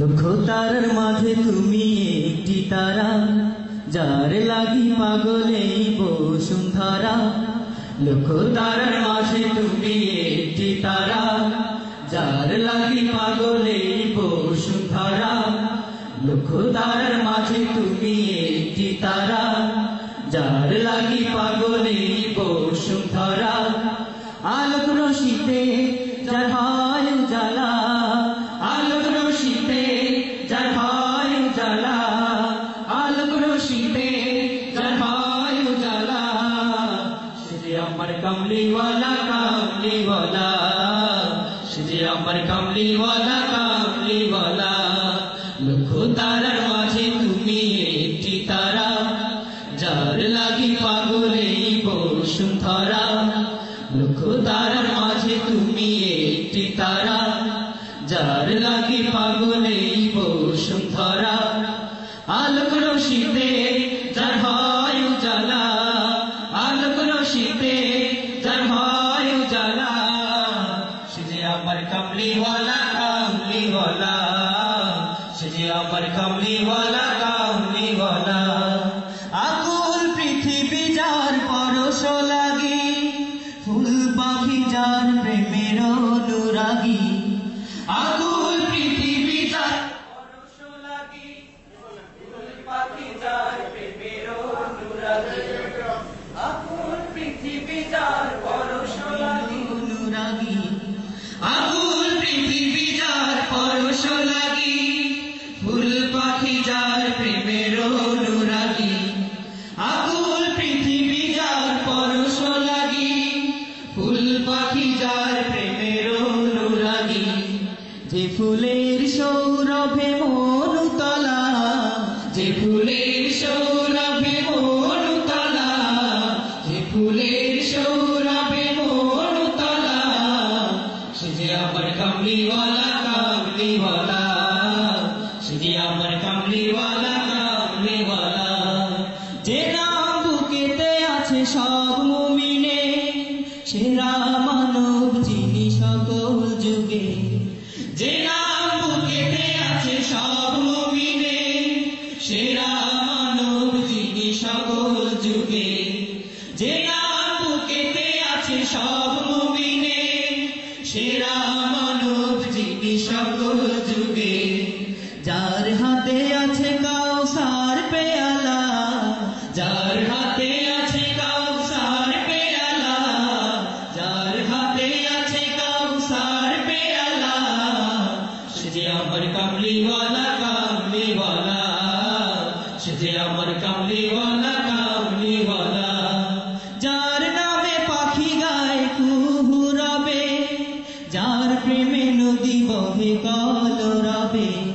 লক্ষ তারার মাঝে তুমি একটি তারা, যার লাগি পাগলে বসুন্ধরা লক্ষ তারার মাঝে তুমি একটি তারা, যার লাগি পাগলে বসুন্ধরা লক্ষ তারার মাঝে তুমি একটি তারা, যার লাগি পাগলে বসুন্ধরা আলোক রশিতে যার কমলিওয়ালা কমলিওয়ালা সে যে আমার কমলিওয়ালা কমলিওয়ালা লক্ষ তারার মাঝে তুমি একটি তারা। যার লাগি পাগলে বসুন্ধরা লক্ষ তারার মাঝে তুমি একটি তারা। যার লাগি পাগলে বসুন্ধরা আলোক রশিতে যার হয় উজালা। আলোক রশিতে আমার কমলিওয়ালা কমলিওয়ালা সে যে আমার কমলিওয়ালা কমলিওয়ালা আমার কামলিওয়ালা যে নাম আছে সব মুমিনে সেরা মানব মানব যিনি যুগে, যার হাতে আছে কাউসার পেয়ালা, যার হাতে আছে কাউসার পেয়ালা, যার হাতে আছে কাউসার পেয়ালা, সে যে আমার কামলিওয়ালা কামলিওয়ালা, সে যে আমার কামলিওয়ালা কামলিওয়ালা। কল রবে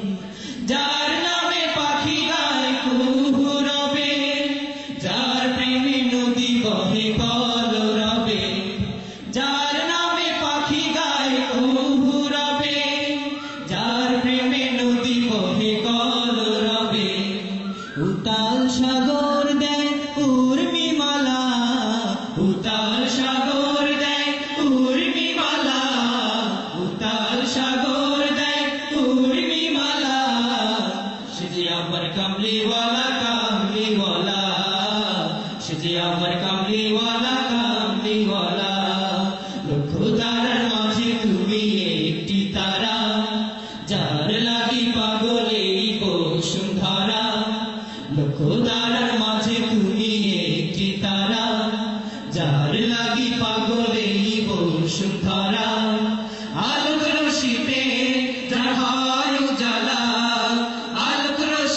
যে আমার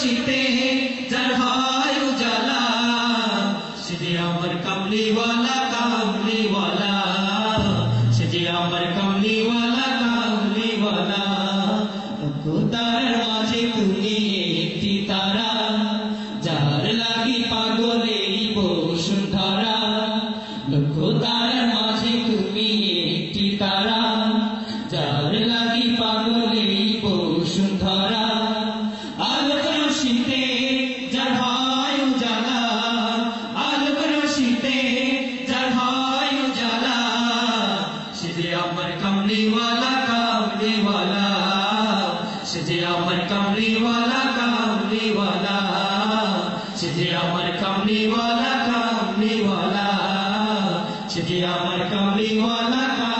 রশিতে যার উজালা আমার কামলিওয়ালা কামলিওয়ালা সে আমার মাঝে তুমি তারা লাগি Siti Amar Kamli Wala Kamli Wala Siti Amar Kamli Wala Kamli Wala Siti Amar Kamli Wala Kamli Wala